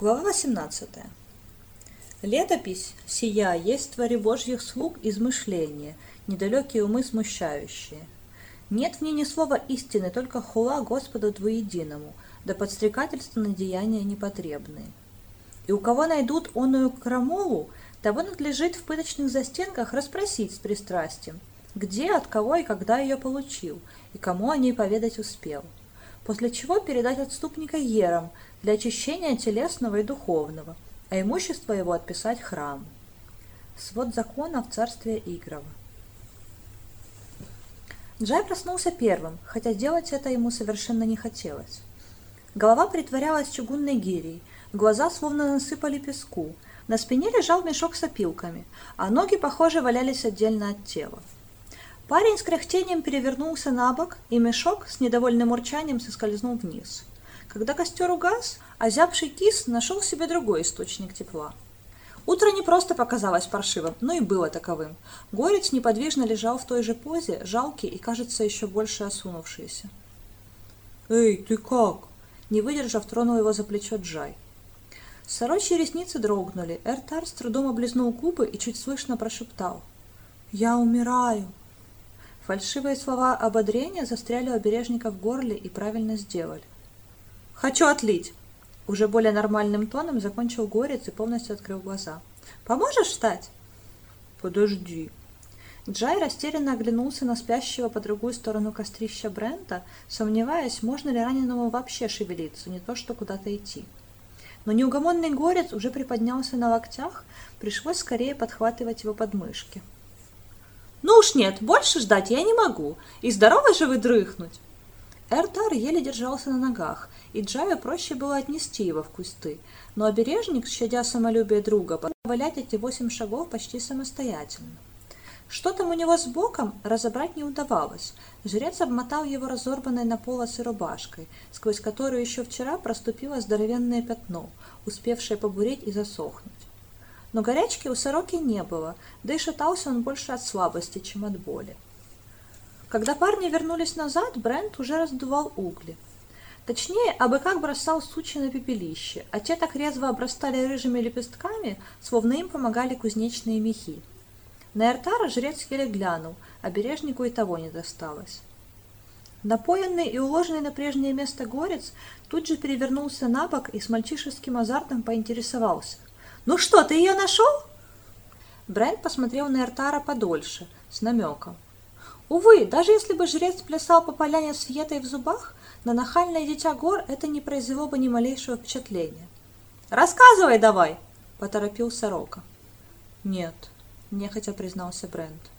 Глава 18. Летопись сия есть твори Божьих слуг измышления, недалекие умы смущающие. Нет в ней ни слова истины, только хула Господу двуединому, да подстрекательство на деяния непотребные. И у кого найдут оную крамолу, того надлежит в пыточных застенках расспросить с пристрастием, где, от кого и когда ее получил, и кому о ней поведать успел. После чего передать отступника ерам для очищения телесного и духовного – а имущество его отписать храм. Свод закона в царстве Игрова. Джай проснулся первым, хотя делать это ему совершенно не хотелось. Голова притворялась чугунной гирей, глаза словно насыпали песку, на спине лежал мешок с опилками, а ноги, похоже, валялись отдельно от тела. Парень с кряхтением перевернулся на бок, и мешок с недовольным урчанием соскользнул вниз. Когда костер угас, озябший кис нашел себе другой источник тепла. Утро не просто показалось паршивым, но и было таковым. Горец неподвижно лежал в той же позе, жалкий и, кажется, еще больше осунувшийся. «Эй, ты как?» Не выдержав, тронул его за плечо Джай. Сорочьи ресницы дрогнули, Эртар с трудом облизнул губы и чуть слышно прошептал. «Я умираю!» Фальшивые слова ободрения застряли у обережника в горле и правильно сделали. «Хочу отлить!» Уже более нормальным тоном закончил горец и полностью открыл глаза. «Поможешь встать?» «Подожди». Джай растерянно оглянулся на спящего по другую сторону кострища Брента, сомневаясь, можно ли раненому вообще шевелиться, не то что куда-то идти. Но неугомонный горец уже приподнялся на локтях, пришлось скорее подхватывать его подмышки. «Ну уж нет, больше ждать я не могу, и здорово же вы дрыхнуть!» Эртар еле держался на ногах, и Джаю проще было отнести его в кусты, но обережник, щадя самолюбие друга, позволять эти восемь шагов почти самостоятельно. Что там у него с боком, разобрать не удавалось. Жрец обмотал его разорванной на полосы рубашкой, сквозь которую еще вчера проступило здоровенное пятно, успевшее побуреть и засохнуть. Но горячки у сороки не было, да и шатался он больше от слабости, чем от боли. Когда парни вернулись назад, Брент уже раздувал угли. Точнее, абы как бросал сучи на пепелище, а те так резво обрастали рыжими лепестками, словно им помогали кузнечные мехи. На Эртара жрец еле глянул, а бережнику и того не досталось. Напоенный и уложенный на прежнее место горец тут же перевернулся на бок и с мальчишеским азартом поинтересовался. «Ну что, ты ее нашел?» Брент посмотрел на Эртара подольше, с намеком. Увы, даже если бы жрец плясал по поляне с фьетой в зубах, на нахальное дитя гор это не произвело бы ни малейшего впечатления. «Рассказывай давай!» – поторопил сорока. «Нет», – нехотя признался Брент.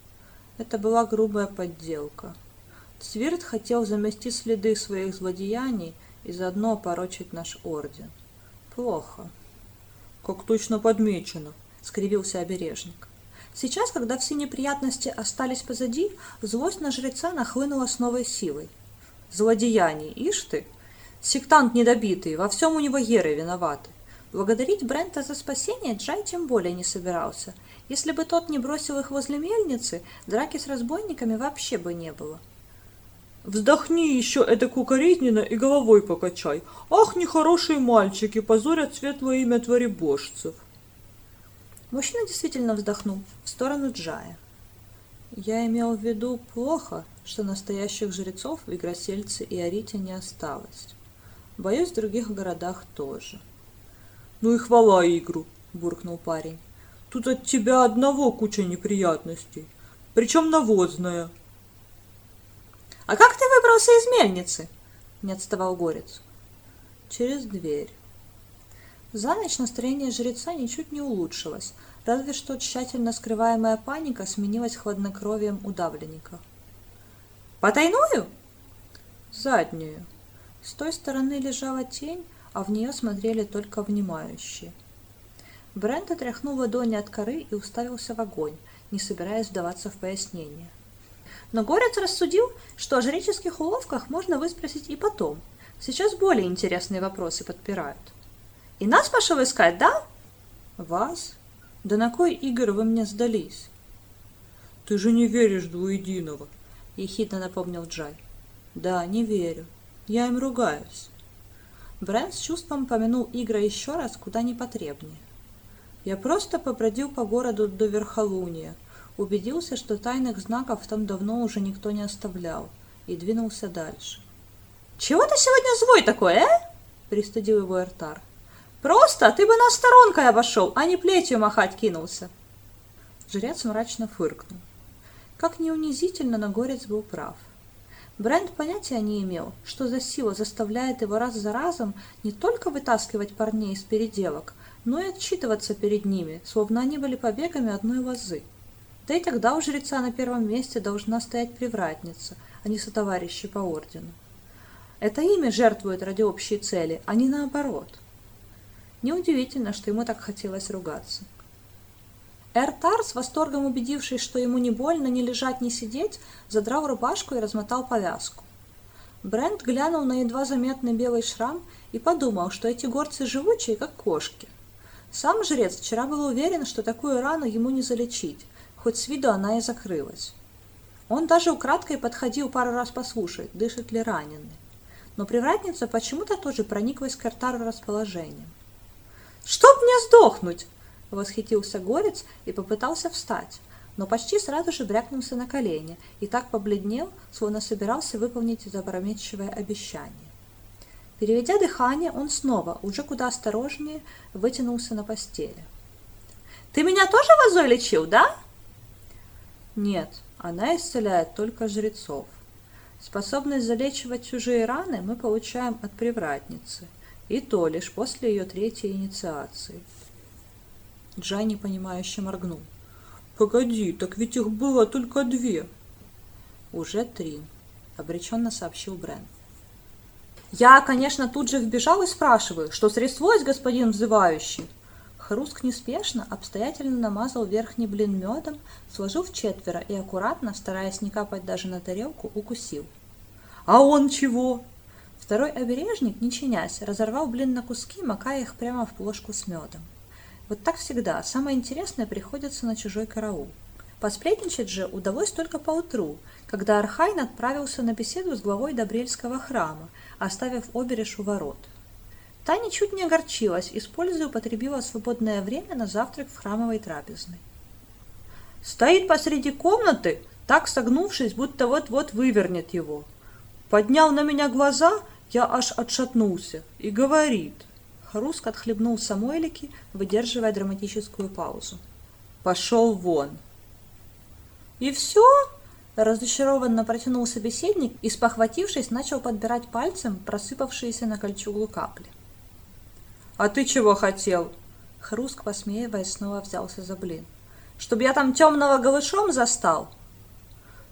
«Это была грубая подделка. Цвирт хотел замести следы своих злодеяний и заодно порочить наш орден. Плохо». «Как точно подмечено», – скривился обережник. Сейчас, когда все неприятности остались позади, злость на жреца нахлынула с новой силой. Злодеяний, ишь ты! Сектант недобитый, во всем у него еры виноваты. Благодарить Брента за спасение Джай тем более не собирался. Если бы тот не бросил их возле мельницы, драки с разбойниками вообще бы не было. Вздохни еще это укоризненно и головой покачай. Ах, нехорошие мальчики, позорят светлое имя творебожцев. Мужчина действительно вздохнул в сторону Джая. Я имел в виду плохо, что настоящих жрецов в Игросельце и Арите не осталось. Боюсь, в других городах тоже. Ну и хвала игру, буркнул парень. Тут от тебя одного куча неприятностей, причем навозная. А как ты выбрался из мельницы? Не отставал горец. Через дверь. За ночь настроение жреца ничуть не улучшилось, разве что тщательно скрываемая паника сменилась хладнокровием удавленника. «Потайную?» «Заднюю». С той стороны лежала тень, а в нее смотрели только внимающие. Брент отряхнул ладони от коры и уставился в огонь, не собираясь вдаваться в пояснение. Но Горец рассудил, что о жреческих уловках можно выспросить и потом. Сейчас более интересные вопросы подпирают. И нас пошел искать, да? Вас? Да на кой игр вы мне сдались? Ты же не веришь двуединого, ехидно напомнил Джай. Да, не верю. Я им ругаюсь. Брэн с чувством помянул Игра еще раз куда непотребнее. Я просто побродил по городу до Верхолуния, убедился, что тайных знаков там давно уже никто не оставлял, и двинулся дальше. «Чего ты сегодня злой такой, э?» – пристыдил его Эртар. «Просто ты бы нас сторонкой обошел, а не плетью махать кинулся!» Жрец мрачно фыркнул. Как не унизительно, но Горец был прав. Брент понятия не имел, что за сила заставляет его раз за разом не только вытаскивать парней из переделок, но и отчитываться перед ними, словно они были побегами одной лозы. Да и тогда у жреца на первом месте должна стоять привратница, а не сотоварищи по ордену. Это имя жертвует ради общей цели, а не наоборот. Неудивительно, что ему так хотелось ругаться. Эртар, с восторгом убедившись, что ему не больно ни лежать, ни сидеть, задрал рубашку и размотал повязку. Брент глянул на едва заметный белый шрам и подумал, что эти горцы живучие, как кошки. Сам жрец вчера был уверен, что такую рану ему не залечить, хоть с виду она и закрылась. Он даже украдкой подходил пару раз послушать, дышит ли раненый. Но привратница почему-то тоже прониклась к Эртару расположением. «Чтоб мне сдохнуть!» Восхитился горец и попытался встать, но почти сразу же брякнулся на колени и так побледнел, словно собирался выполнить это опрометчивое обещание. Переведя дыхание, он снова, уже куда осторожнее, вытянулся на постели. «Ты меня тоже возой лечил, да?» «Нет, она исцеляет только жрецов. Способность залечивать чужие раны мы получаем от привратницы, и то лишь после ее третьей инициации». Джай непонимающе моргнул. «Погоди, так ведь их было только две!» «Уже три», — обреченно сообщил Брен. «Я, конечно, тут же вбежал и спрашиваю, что стряслось, господин взывающий?» Хруск неспешно, обстоятельно намазал верхний блин медом, сложил в четверо и аккуратно, стараясь не капать даже на тарелку, укусил. «А он чего?» Второй обережник, не чинясь, разорвал блин на куски, макая их прямо в плошку с медом. Вот так всегда, самое интересное приходится на чужой караул. Посплетничать же удалось только поутру, когда Архайн отправился на беседу с главой Добрельского храма, оставив обережь у ворот. Та ничуть не огорчилась, и с пользой употребила свободное время на завтрак в храмовой трапезной. Стоит посреди комнаты, так согнувшись, будто вот-вот вывернет его. Поднял на меня глаза, я аж отшатнулся, и говорит — Харуск отхлебнул самойлики, выдерживая драматическую паузу. «Пошел вон!» «И все?» – разочарованно протянул собеседник и, спохватившись, начал подбирать пальцем просыпавшиеся на кольчугу капли. «А ты чего хотел?» Хруск, посмеиваясь, снова взялся за блин. «Чтоб я там темного голышом застал?»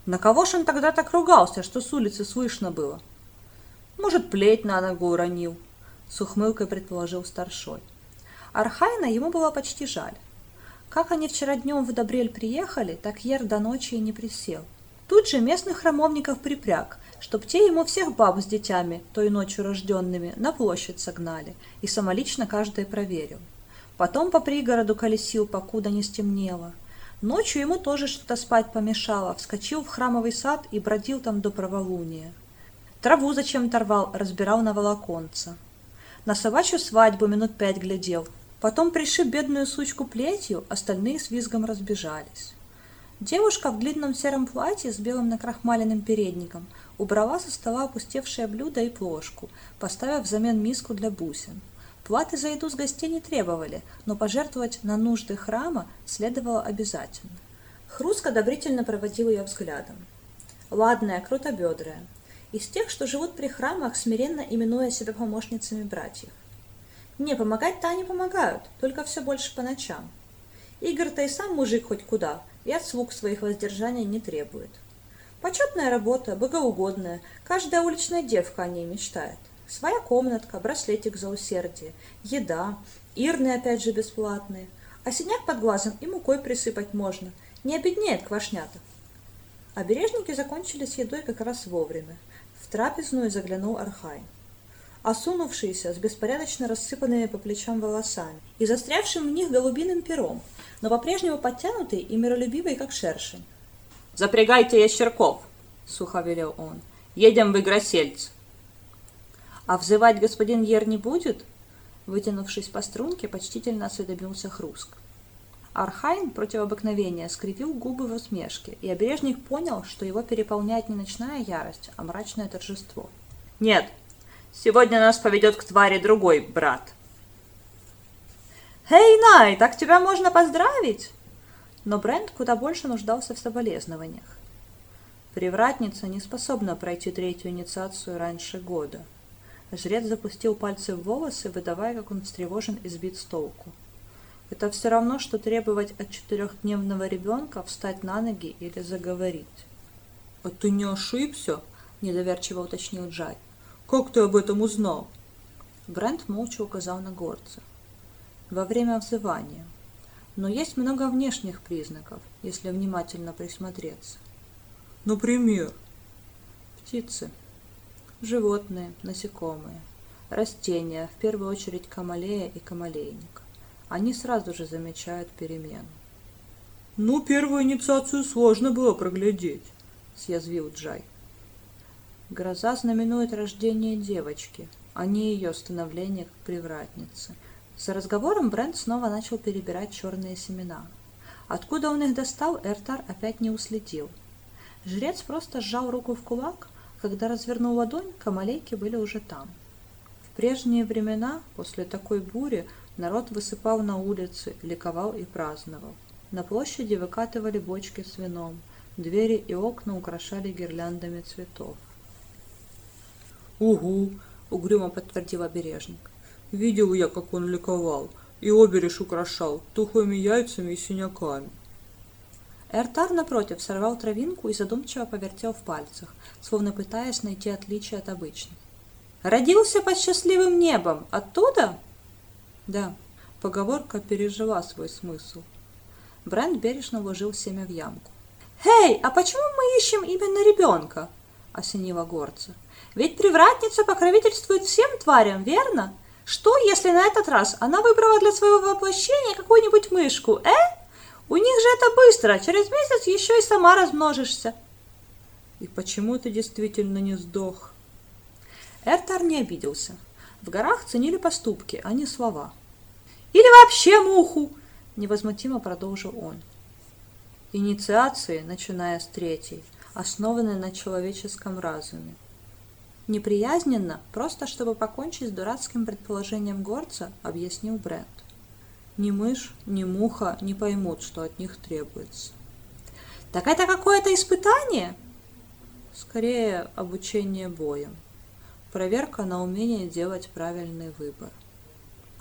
«На кого ж он тогда так ругался, что с улицы слышно было?» «Может, плеть на ногу уронил?» с ухмылкой предположил старшой. Архайна ему было почти жаль. Как они вчера днем в Добрель приехали, так йер до ночи и не присел. Тут же местных храмовников припряг, чтоб те ему всех баб с детьми, той ночью рожденными, на площадь согнали, и самолично каждое проверил. Потом по пригороду колесил, покуда не стемнело. Ночью ему тоже что-то спать помешало, вскочил в храмовый сад и бродил там до праволуния. Траву зачем торвал, разбирал на волоконца. На собачью свадьбу минут пять глядел. Потом пришиб бедную сучку плетью, остальные с визгом разбежались. Девушка в длинном сером платье с белым накрахмаленным передником убрала со стола опустевшее блюдо и плошку, поставив взамен миску для бусин. Платы за еду с гостей не требовали, но пожертвовать на нужды храма следовало обязательно. Хруск одобрительно проводил ее взглядом. Ладная, крутобедрая, из тех, что живут при храмах, смиренно именуя себя помощницами братьев. Не, помогать-то они помогают, только все больше по ночам. Игорь-то и сам мужик хоть куда, и от слуг своих воздержания не требует. Почетная работа, богоугодная, каждая уличная девка о ней мечтает. Своя комнатка, браслетик за усердие, еда, ирны опять же бесплатные, а синяк под глазом и мукой присыпать можно, не обеднеет квашнята. Обережники закончили с едой как раз вовремя трапезную заглянул Архай. Осунувшийся, с беспорядочно рассыпанными по плечам волосами и застрявшим в них голубиным пером, но по-прежнему подтянутый и миролюбивый, как шершень. «Запрягайте ящерков!» — сухо велел он. «Едем в Игросельц!» А взывать господин Ер не будет? Вытянувшись по струнке, почтительно осведомился Хруск. Архайн против обыкновения скривил губы в усмешке, и обережник понял, что его переполняет не ночная ярость, а мрачное торжество. «Нет, сегодня нас поведет к твари другой брат». «Эй, Най, так тебя можно поздравить!» Но Брент куда больше нуждался в соболезнованиях. Привратница не способна пройти третью инициацию раньше года. Жрец запустил пальцы в волосы, выдавая, как он встревожен и сбит с толку. Это все равно, что требовать от четырехдневного ребенка встать на ноги или заговорить. — А ты не ошибся? — недоверчиво уточнил Джай. — Как ты об этом узнал? Брент молча указал на горца. Во время взывания. Но есть много внешних признаков, если внимательно присмотреться. Например? Птицы. Животные, насекомые. Растения, в первую очередь камалея и камалейник они сразу же замечают перемену. «Ну, первую инициацию сложно было проглядеть», — съязвил Джай. Гроза знаменует рождение девочки, а не ее становление как привратницы. За разговором Брент снова начал перебирать черные семена. Откуда он их достал, Эртар опять не уследил. Жрец просто сжал руку в кулак, когда развернул ладонь, камалейки были уже там. В прежние времена, после такой бури, Народ высыпал на улицы, ликовал и праздновал. На площади выкатывали бочки с вином, двери и окна украшали гирляндами цветов. «Угу!» — угрюмо подтвердил обережник. «Видел я, как он ликовал, и обереж украшал тухлыми яйцами и синяками». Эртар, напротив, сорвал травинку и задумчиво повертел в пальцах, словно пытаясь найти отличие от обычных. «Родился под счастливым небом! Оттуда?» Да, поговорка пережила свой смысл. Брент бережно вложил семя в ямку. «Эй, а почему мы ищем именно ребенка?» — осенила горца. «Ведь привратница покровительствует всем тварям, верно? Что, если на этот раз она выбрала для своего воплощения какую-нибудь мышку, э? У них же это быстро, через месяц еще и сама размножишься». «И почему ты действительно не сдох?» Эртар не обиделся. В горах ценили поступки, а не слова. Или вообще муху!» – невозмутимо продолжил он. Инициации, начиная с третьей, основаны на человеческом разуме. Неприязненно, просто чтобы покончить с дурацким предположением горца, объяснил Брент. Ни мышь, ни муха не поймут, что от них требуется. «Так это какое-то испытание?» Скорее, обучение боем. Проверка на умение делать правильный выбор.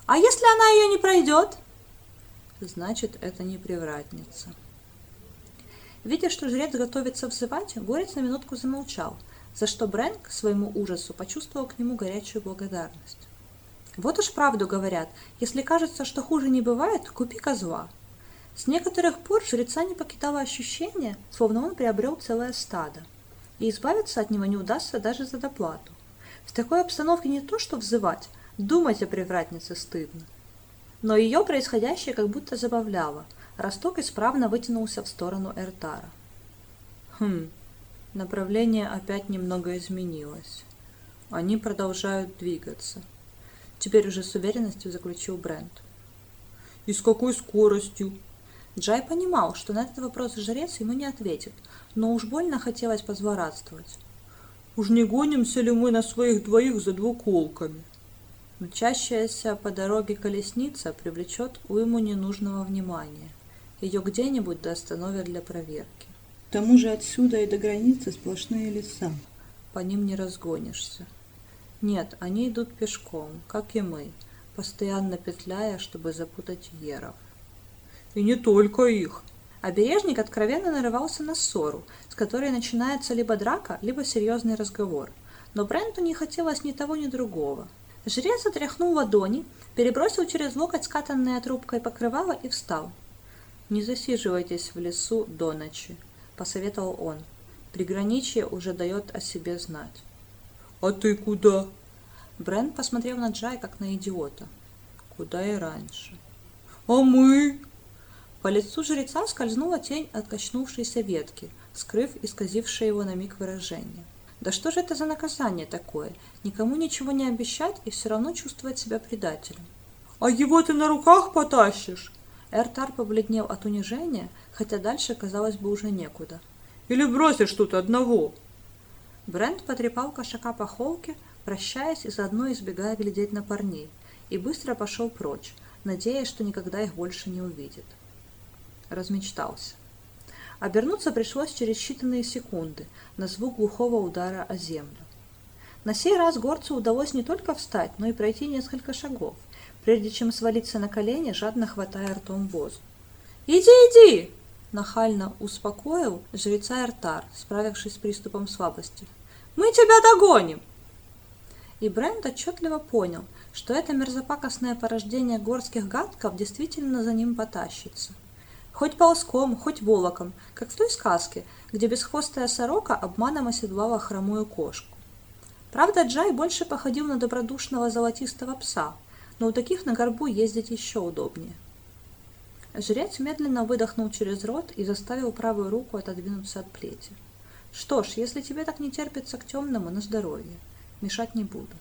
А если она ее не пройдет? Значит, это не привратница. Видя, что жрец готовится взывать, горец на минутку замолчал, за что Брэн, к своему ужасу, почувствовал к нему горячую благодарность. Вот уж правду говорят, если кажется, что хуже не бывает, купи козла. С некоторых пор жреца не покидало ощущение, словно он приобрел целое стадо, и избавиться от него не удастся даже за доплату. В такой обстановке не то что взывать, Думать о привратнице стыдно. Но ее происходящее как будто забавляло. Росток исправно вытянулся в сторону Эртара. Хм, направление опять немного изменилось. Они продолжают двигаться. Теперь уже с уверенностью заключил Брент. И с какой скоростью? Джай понимал, что на этот вопрос жрец ему не ответит, но уж больно хотелось позворадствовать. Уж не гонимся ли мы на своих двоих за двуколками? Мчащаяся по дороге колесница привлечет уйму ненужного внимания. Ее где-нибудь да остановят для проверки. К тому же отсюда и до границы сплошные леса. По ним не разгонишься. Нет, они идут пешком, как и мы, постоянно петляя, чтобы запутать еров. И не только их. Обережник откровенно нарывался на ссору, с которой начинается либо драка, либо серьезный разговор. Но Бренту не хотелось ни того, ни другого. Жрец отряхнул ладони, перебросил через локоть скатанное трубкой покрывало и встал. «Не засиживайтесь в лесу до ночи», — посоветовал он. «Приграничье уже дает о себе знать». «А ты куда?» Брент посмотрел на Джай, как на идиота. «Куда и раньше». «А мы?» По лицу жреца скользнула тень от качнувшейся ветки, скрыв исказившее его на миг выражение. Да что же это за наказание такое? Никому ничего не обещать и все равно чувствовать себя предателем. А его ты на руках потащишь? Эртар побледнел от унижения, хотя дальше, казалось бы, уже некуда. Или бросишь тут одного? Брент потрепал кошака по холке, прощаясь и заодно избегая глядеть на парней, и быстро пошел прочь, надеясь, что никогда их больше не увидит. Размечтался. Обернуться пришлось через считанные секунды на звук глухого удара о землю. На сей раз горцу удалось не только встать, но и пройти несколько шагов, прежде чем свалиться на колени, жадно хватая ртом воздух. «Иди, иди!» – нахально успокоил жреца Эртар, справившись с приступом слабости. «Мы тебя догоним!» И Брент отчетливо понял, что это мерзопакостное порождение горских гадков действительно за ним потащится – Хоть ползком, хоть волоком, как в той сказке, где бесхвостая сорока обманом оседлала хромую кошку. Правда, Джай больше походил на добродушного золотистого пса, но у таких на горбу ездить еще удобнее. Жрец медленно выдохнул через рот и заставил правую руку отодвинуться от плети. «Что ж, если тебе так не терпится к темному, на здоровье. Мешать не буду».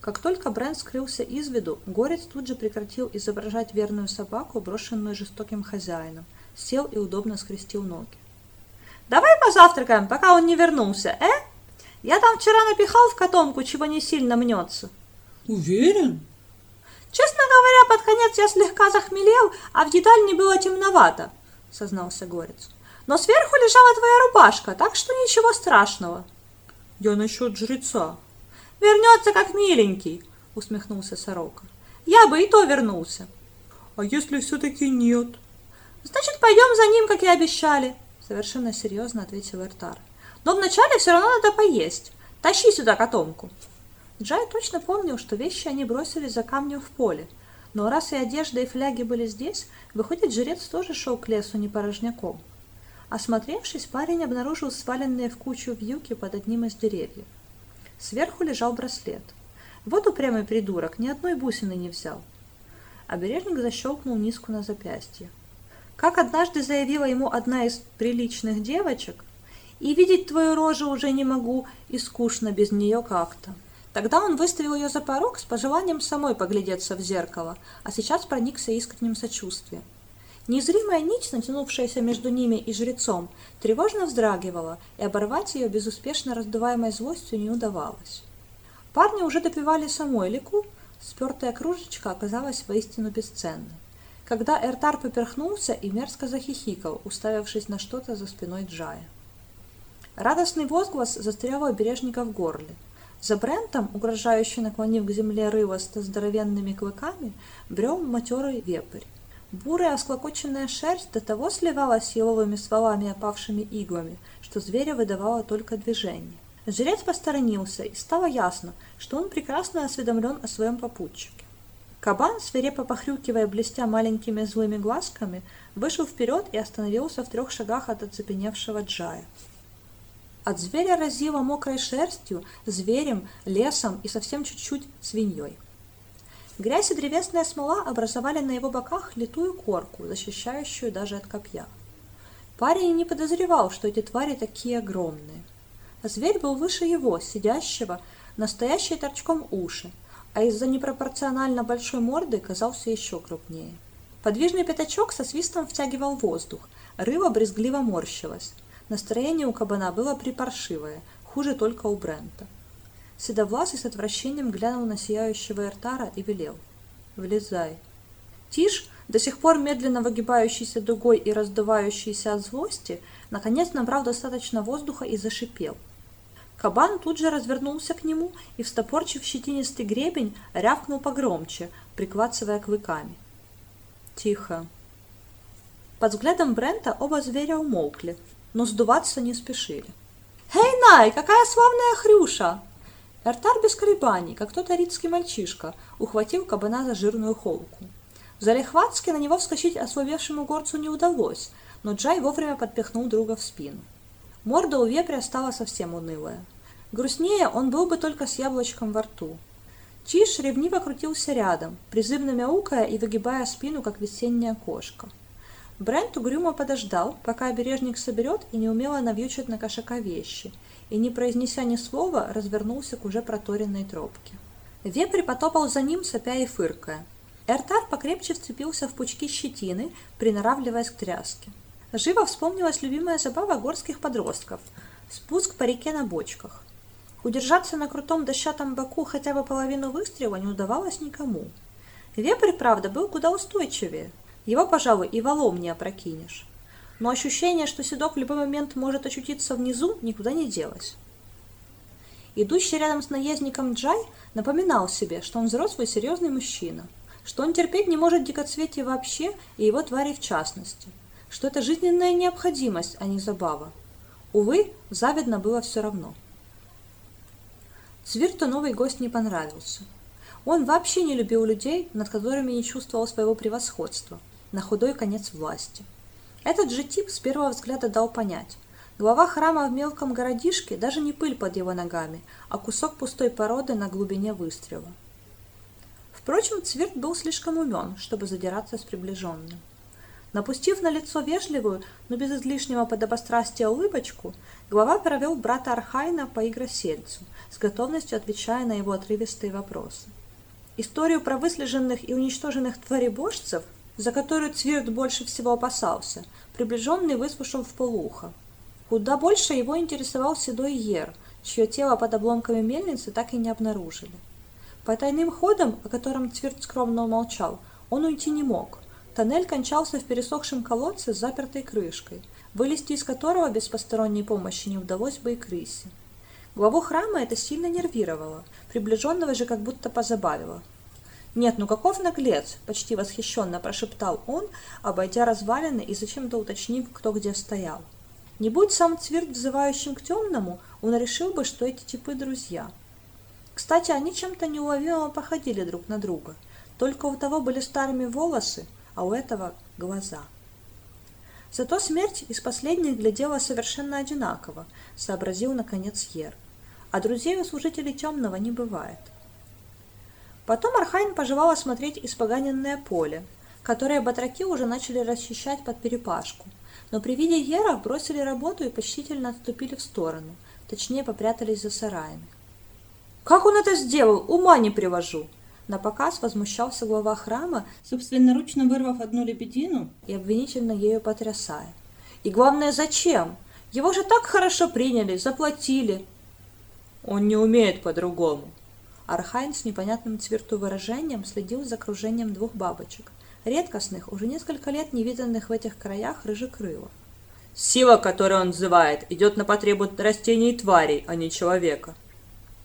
Как только Брент скрылся из виду, Горец тут же прекратил изображать верную собаку, брошенную жестоким хозяином, сел и удобно скрестил ноги. «Давай позавтракаем, пока он не вернулся, э? Я там вчера напихал в котомку, чего не сильно мнется». «Уверен?» «Честно говоря, под конец я слегка захмелел, а в детальне было темновато», — сознался Горец. «Но сверху лежала твоя рубашка, так что ничего страшного». «Я насчет жреца», Вернется как миленький, усмехнулся сорока. Я бы и то вернулся. А если все-таки нет? Значит, пойдем за ним, как и обещали, совершенно серьезно ответил Эртар. Но вначале все равно надо поесть. Тащи сюда котомку. Джай точно помнил, что вещи они бросили за камнем в поле. Но раз и одежда, и фляги были здесь, выходит, жрец тоже шел к лесу не порожняком. Осмотревшись, парень обнаружил сваленные в кучу вьюки под одним из деревьев. Сверху лежал браслет. Вот упрямый придурок, ни одной бусины не взял. Обережник защелкнул низку на запястье. Как однажды заявила ему одна из приличных девочек, «И видеть твою рожу уже не могу, и скучно без нее как-то». Тогда он выставил ее за порог с пожеланием самой поглядеться в зеркало, а сейчас проникся искренним сочувствием. Незримая нить, натянувшаяся между ними и жрецом, тревожно вздрагивала, и оборвать ее безуспешно раздуваемой злостью не удавалось. Парни уже допивали самой лику, спертая кружечка оказалась воистину бесценной. Когда Эртар поперхнулся и мерзко захихикал, уставившись на что-то за спиной Джая. Радостный возглас застрял у обережника в горле. За Брентом, угрожающе наклонив к земле рыва с здоровенными клыками, брел матерый вепрь. Бурая осклокоченная шерсть до того сливалась с еловыми стволами и опавшими иглами, что зверя выдавало только движение. Жрец посторонился, и стало ясно, что он прекрасно осведомлен о своем попутчике. Кабан, свирепо похрюкивая блестя маленькими злыми глазками, вышел вперед и остановился в трех шагах от оцепеневшего Джая. От зверя разило мокрой шерстью, зверем, лесом и совсем чуть-чуть свиньей. Грязь и древесная смола образовали на его боках литую корку, защищающую даже от копья. Парень не подозревал, что эти твари такие огромные. А зверь был выше его, сидящего, настоящие торчком уши, а из-за непропорционально большой морды казался еще крупнее. Подвижный пятачок со свистом втягивал воздух, рыба брезгливо морщилась. Настроение у кабана было припаршивое, хуже только у Брента. Седовласый с отвращением глянул на сияющего Эртара и велел. «Влезай». Тиш, до сих пор медленно выгибающийся дугой и раздувающийся от злости, наконец набрал достаточно воздуха и зашипел. Кабан тут же развернулся к нему и, встопорчив щетинистый гребень, рявкнул погромче, прикладывая клыками. «Тихо». Под взглядом Брента оба зверя умолкли, но сдуваться не спешили. «Эй, Най, какая славная хрюша!» Эртар без колебаний, как тот аридский мальчишка, ухватил кабана за жирную холку. Залихватски на него вскочить ослабевшему горцу не удалось, но Джай вовремя подпихнул друга в спину. Морда у вепря стала совсем унылая. Грустнее он был бы только с яблочком во рту. Чиш ревниво крутился рядом, призывно мяукая и выгибая спину, как весенняя кошка. Брент угрюмо подождал, пока обережник соберет и неумело навьючит на кошака вещи, и, не произнеся ни слова, развернулся к уже проторенной тропке. Вепрь потопал за ним, сопя и фыркая. Эртар покрепче вцепился в пучки щетины, приноравливаясь к тряске. Живо вспомнилась любимая забава горских подростков – спуск по реке на бочках. Удержаться на крутом дощатом боку хотя бы половину выстрела не удавалось никому. Вепрь, правда, был куда устойчивее. Его, пожалуй, и валом не опрокинешь. Но ощущение, что седок в любой момент может очутиться внизу, никуда не делось. Идущий рядом с наездником Джай напоминал себе, что он взрослый серьезный мужчина, что он терпеть не может дикоцветие вообще и его твари в частности, что это жизненная необходимость, а не забава. Увы, завидно было все равно. Цвирту новый гость не понравился. Он вообще не любил людей, над которыми не чувствовал своего превосходства, на худой конец власти. Этот же тип с первого взгляда дал понять. Глава храма в мелком городишке даже не пыль под его ногами, а кусок пустой породы на глубине выстрела. Впрочем, Цвирт был слишком умен, чтобы задираться с приближенным. Напустив на лицо вежливую, но без излишнего подобострастия улыбочку, глава провел брата Архайна по Игросельцу, с готовностью отвечая на его отрывистые вопросы. Историю про выслеженных и уничтоженных творебожцев, за которую Цвирт больше всего опасался, приближенный выслушал вполуха. Куда больше его интересовал седой йер, чье тело под обломками мельницы так и не обнаружили. Потайным ходом, о котором Цвирт скромно умолчал, он уйти не мог – Тоннель кончался в пересохшем колодце с запертой крышкой, вылезти из которого без посторонней помощи не удалось бы и крысе. Главу храма это сильно нервировало, приближенного же как будто позабавило. «Нет, ну каков наглец!» – почти восхищенно прошептал он, обойдя развалины и зачем-то уточнив, кто где стоял. Не будь сам Цвирт взывающим к темному, он решил бы, что эти типы друзья. Кстати, они чем-то неуловимо походили друг на друга. Только у того были старыми волосы, а у этого глаза. Зато смерть из последних глядела совершенно одинаково, сообразил наконец йер. А друзей у служителей темного не бывает. Потом Архайн пожелал осмотреть испоганенное поле, которое батраки уже начали расчищать под перепашку, но при виде йера бросили работу и почтительно отступили в сторону, точнее попрятались за сараями. «Как он это сделал? Ума не приложу!» Напоказ возмущался глава храма, собственноручно вырвав одну лебедину и обвинительно ею потрясая. И главное, зачем? Его же так хорошо приняли, заплатили. Он не умеет по-другому. Архайн с непонятным Цвирту выражением следил за кружением двух бабочек, редкостных, уже несколько лет не виданных в этих краях рыжекрылов. Сила, которую он призывает, идет на потребу растений и тварей, а не человека.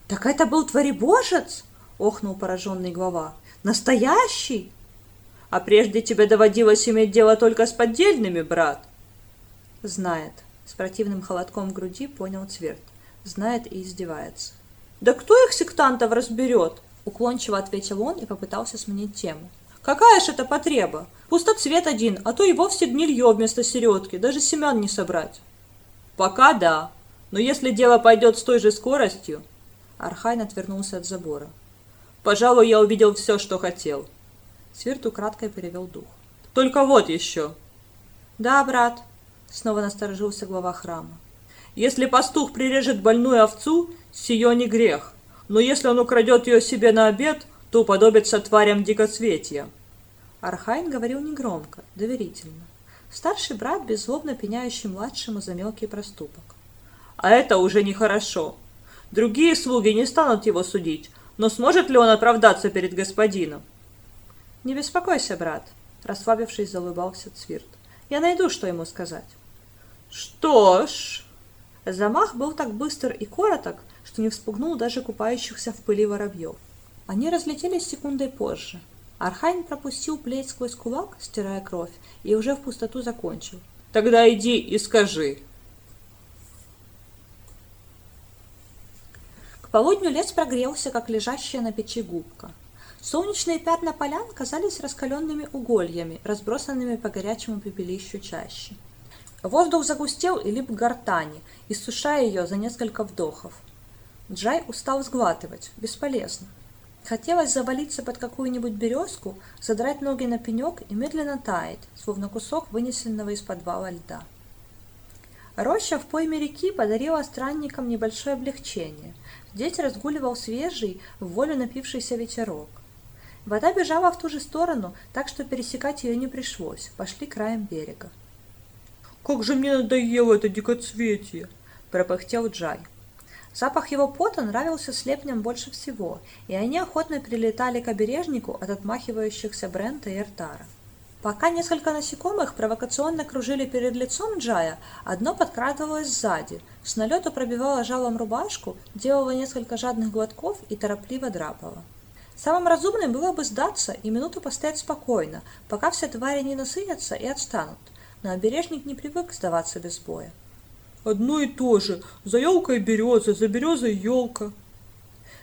«Так это был творебожец?» — охнул пораженный глава. «Настоящий?» «А прежде тебе доводилось иметь дело только с поддельными, брат?» «Знает», — с противным холодком в груди понял Цверт. «Знает и издевается». «Да кто их сектантов разберет?» — уклончиво ответил он и попытался сменить тему. «Какая ж это потреба? Пустоцвет один, а то и вовсе гнилье вместо середки, даже семян не собрать». «Пока да, но если дело пойдет с той же скоростью...» Архайн отвернулся от забора. Пожалуй, я увидел все, что хотел. Цвирт украдкой перевел дух. Только вот еще. Да, брат, снова насторожился глава храма. Если пастух прирежет больную овцу, сие не грех. Но если он украдет ее себе на обед, то уподобится тварям дикоцветья. Архайн говорил негромко, доверительно. Старший брат беззлобно пеняющий младшему за мелкий проступок. А это уже нехорошо. Другие слуги не станут его судить, но сможет ли он оправдаться перед господином? Не беспокойся, брат, расслабившись, залыбался Цвирт. Я найду, что ему сказать. Что ж... Замах был так быстр и короток, что не вспугнул даже купающихся в пыли воробьев. Они разлетелись секундой позже. Архайн пропустил плеть сквозь кулак, стирая кровь, и уже в пустоту закончил. «Тогда иди и скажи». К полудню лес прогрелся, как лежащая на печи губка. Солнечные пятна полян казались раскаленными угольями, разбросанными по горячему пепелищу чаще. Воздух загустел и лип к гортани, иссушая ее за несколько вдохов. Джай устал сглатывать. Бесполезно. Хотелось завалиться под какую-нибудь березку, задрать ноги на пенек и медленно таять, словно кусок вынесенного из подвала льда. Роща в пойме реки подарила странникам небольшое облегчение. Здесь разгуливал свежий, в волю напившийся ветерок. Вода бежала в ту же сторону, так что пересекать ее не пришлось. Пошли краем берега. «Как же мне надоело это дикоцветие!» – пропыхтел Джай. Запах его пота нравился слепням больше всего, и они охотно прилетали к обережнику от отмахивающихся Брента и Эртара. Пока несколько насекомых провокационно кружили перед лицом Джая, одно подкрадывалось сзади, с налету пробивало жалом рубашку, делало несколько жадных глотков и торопливо драпало. Самым разумным было бы сдаться и минуту постоять спокойно, пока все твари не насытятся и отстанут, но обережник не привык сдаваться без боя. «Одно и то же. За елкой береза, за березой елка».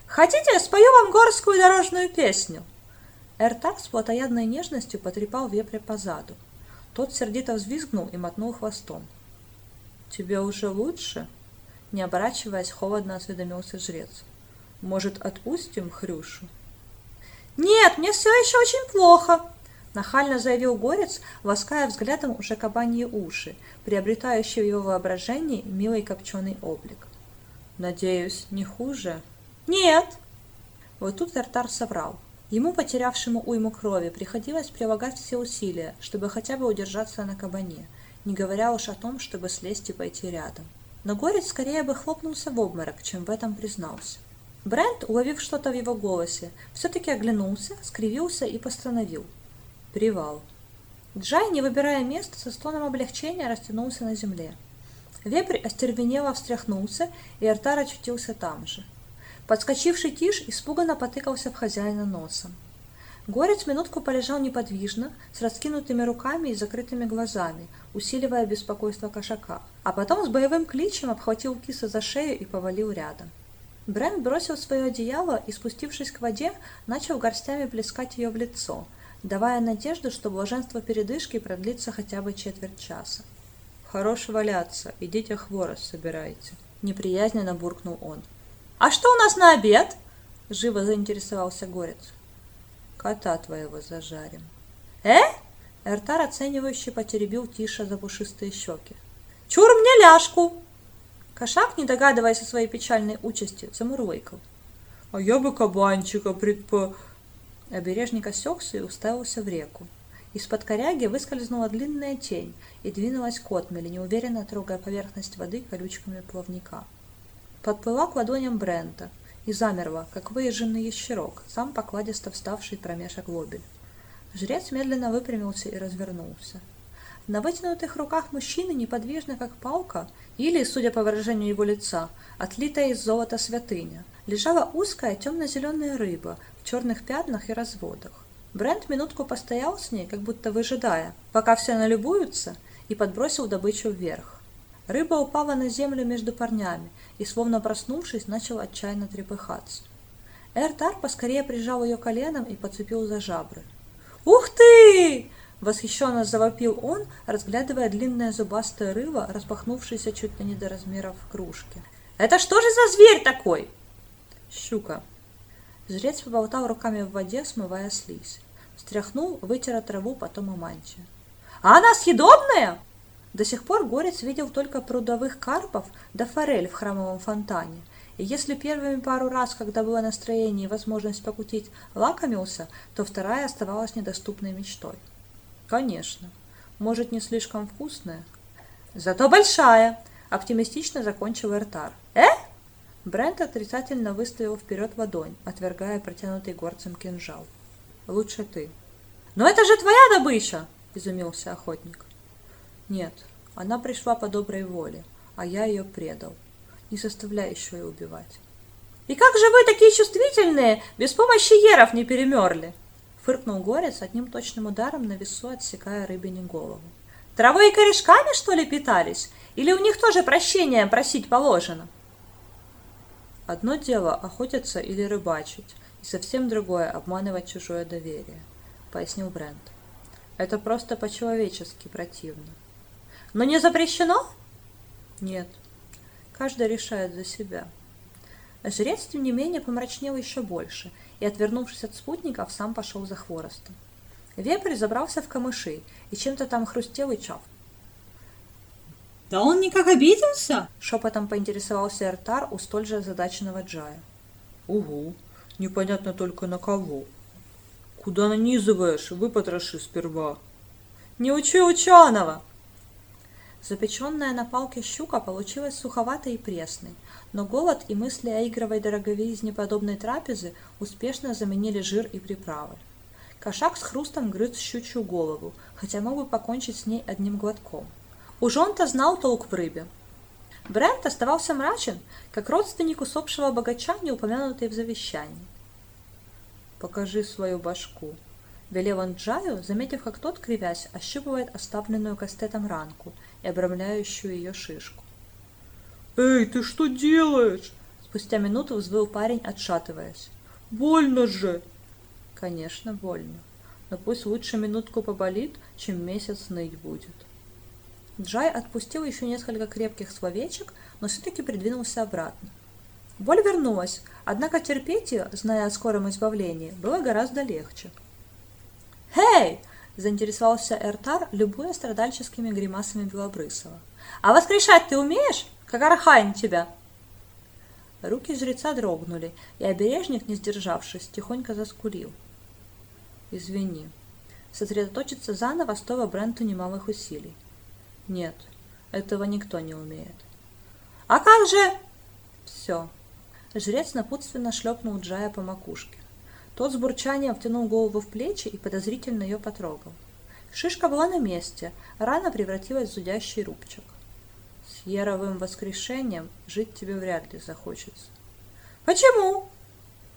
«Хотите, спою вам горскую дорожную песню?» Эртак с плотоядной нежностью потрепал вепря по заду. Тот сердито взвизгнул и мотнул хвостом. «Тебе уже лучше?» Не оборачиваясь, холодно осведомился жрец. «Может, отпустим Хрюшу?» «Нет, мне все еще очень плохо!» Нахально заявил горец, лаская взглядом уже кабаньи уши, приобретающие в его воображении милый копченый облик. «Надеюсь, не хуже?» «Нет!» Вот тут Тартар соврал. Ему, потерявшему уйму крови, приходилось прилагать все усилия, чтобы хотя бы удержаться на кабане, не говоря уж о том, чтобы слезть и пойти рядом. Но горец скорее бы хлопнулся в обморок, чем в этом признался. Брент, уловив что-то в его голосе, все-таки оглянулся, скривился и постановил. Привал. Джай, не выбирая места, со стоном облегчения растянулся на земле. Вепрь остервенело встряхнулся, и Артар очутился там же. Подскочивший Тиш испуганно потыкался в хозяина носом. Горец минутку полежал неподвижно, с раскинутыми руками и закрытыми глазами, усиливая беспокойство кошака, а потом с боевым кличем обхватил киса за шею и повалил рядом. Брент бросил свое одеяло и, спустившись к воде, начал горстями плескать ее в лицо, давая надежду, что блаженство передышки продлится хотя бы четверть часа. «Хорош валяться, идите хворост собирайте», — неприязненно буркнул он. «А что у нас на обед?» — живо заинтересовался Горец. «Кота твоего зажарим». «Э?» — Эртар оценивающе потеребил Тиша за пушистые щеки. «Чур мне ляжку!» Кошак, не догадываясь о своей печальной участи, замурлыкал. «А я бы кабанчика предпо...» Обережник осекся и уставился в реку. Из-под коряги выскользнула длинная тень и двинулась к отмели, неуверенно трогая поверхность воды колючками плавника. Подплыла к ладоням Брента и замерла, как выезженный ящерок, сам покладисто вставший промеж оглобель. Жрец медленно выпрямился и развернулся. На вытянутых руках мужчины неподвижно, как палка, или, судя по выражению его лица, отлитая из золота святыня, лежала узкая темно-зеленая рыба в черных пятнах и разводах. Брент минутку постоял с ней, как будто выжидая, пока все налюбуются, и подбросил добычу вверх. Рыба упала на землю между парнями и, словно проснувшись, начал отчаянно трепыхаться. Эртар поскорее прижал ее коленом и подцепил за жабры. «Ух ты!» Восхищенно завопил он, разглядывая длинное зубастое рыло, распахнувшееся чуть ли не до размеров кружки. «Это что же за зверь такой?» «Щука». Жрец поболтал руками в воде, смывая слизь. Стряхнул, вытер траву, потом и мантию. «А она съедобная?» До сих пор Горец видел только прудовых карпов да форель в храмовом фонтане, и если первыми пару раз, когда было настроение и возможность покутить, лакомился, то вторая оставалась недоступной мечтой. Конечно. Может, не слишком вкусная? Зато большая, оптимистично закончил Эртар. Э? Брент отрицательно выставил вперед ладонь, отвергая протянутый горцем кинжал. Лучше ты. Но это же твоя добыча, изумился охотник. Нет, она пришла по доброй воле, а я ее предал. Не составляй еще и убивать. И как же вы такие чувствительные, без помощи еров не перемерли? Фыркнул горец одним точным ударом на весу, отсекая рыбине голову. Травой и корешками, что ли, питались? Или у них тоже прощения просить положено? Одно дело охотиться или рыбачить, и совсем другое обманывать чужое доверие, пояснил Брент. Это просто по-человечески противно. Но не запрещено? Нет. Каждый решает за себя. Жрец, тем не менее, помрачнел еще больше и, отвернувшись от спутников, сам пошел за хворостом. Вепрь забрался в камыши и чем-то там хрустел и чав. «Да он никак обиделся?» — шепотом поинтересовался Эртар у столь же озадаченного Джая. «Угу, непонятно только на кого. Куда нанизываешь, выпотроши сперва». «Не учи ученого!» Запеченная на палке щука получилась суховатой и пресной, но голод и мысли о игровой дороговизне подобной трапезы успешно заменили жир и приправы. Кошак с хрустом грыз щучью голову, хотя мог бы покончить с ней одним глотком. Уж он-то знал толк в рыбе. Брент оставался мрачен, как родственник усопшего богача, не упомянутый в завещании. «Покажи свою башку», — велел он Джаю, заметив, как тот, кривясь, ощупывает оставленную кастетом ранку и обрамляющую ее шишку. «Эй, ты что делаешь?» Спустя минуту взвыл парень, отшатываясь. «Больно же!» «Конечно, больно. Но пусть лучше минутку поболит, чем месяц ныть будет». Джай отпустил еще несколько крепких словечек, но все-таки придвинулся обратно. Боль вернулась, однако терпеть ее, зная о скором избавлении, было гораздо легче. «Хей!» заинтересовался Эртар, любуясь страдальческими гримасами Белобрысова. «А воскрешать ты умеешь? Как Архайн тебя!» Руки жреца дрогнули, и обережник, не сдержавшись, тихонько заскулил. «Извини. Сосредоточиться заново стоило Бренту немалых усилий. Нет, этого никто не умеет». «А как же...» «Все». Жрец напутственно шлепнул Джая по макушке. Тот с бурчанием втянул голову в плечи и подозрительно ее потрогал. Шишка была на месте, рана превратилась в зудящий рубчик. С яровым воскрешением жить тебе вряд ли захочется. Почему?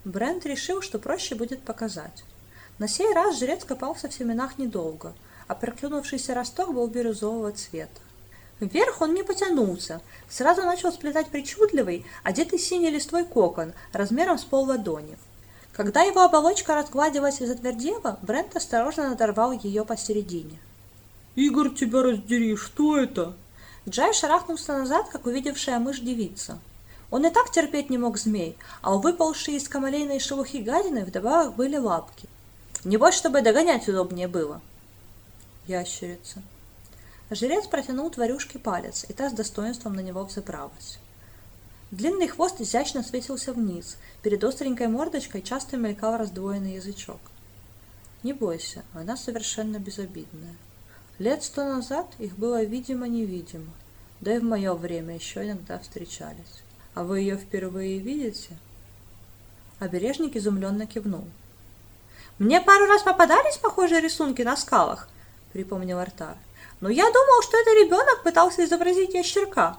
Брент решил, что проще будет показать. На сей раз жрец копался в семенах недолго, а проклюнувшийся росток был бирюзового цвета. Вверх он не потянулся, сразу начал сплетать причудливый, одетый синей листвой кокон размером с пол ладони. Когда его оболочка разгладилась и затвердела, Брент осторожно надорвал ее посередине. «Игорь, тебя раздери, что это?» Джай шарахнулся назад, как увидевшая мышь девица. Он и так терпеть не мог змей, а у выползшей из камалейной шелухи гадины вдобавок были лапки. Небось, чтобы догонять удобнее было. Ящерица. Жрец протянул тварюшке палец, и та с достоинством на него взобралась. Длинный хвост изящно светился вниз, перед остренькой мордочкой часто мелькал раздвоенный язычок. Не бойся, она совершенно безобидная. Лет сто назад их было видимо-невидимо, да и в мое время еще иногда встречались. А вы ее впервые видите? Обережник изумленно кивнул. «Мне пару раз попадались похожие рисунки на скалах», — припомнил Артар. «Но я думал, что это ребенок пытался изобразить ящерка».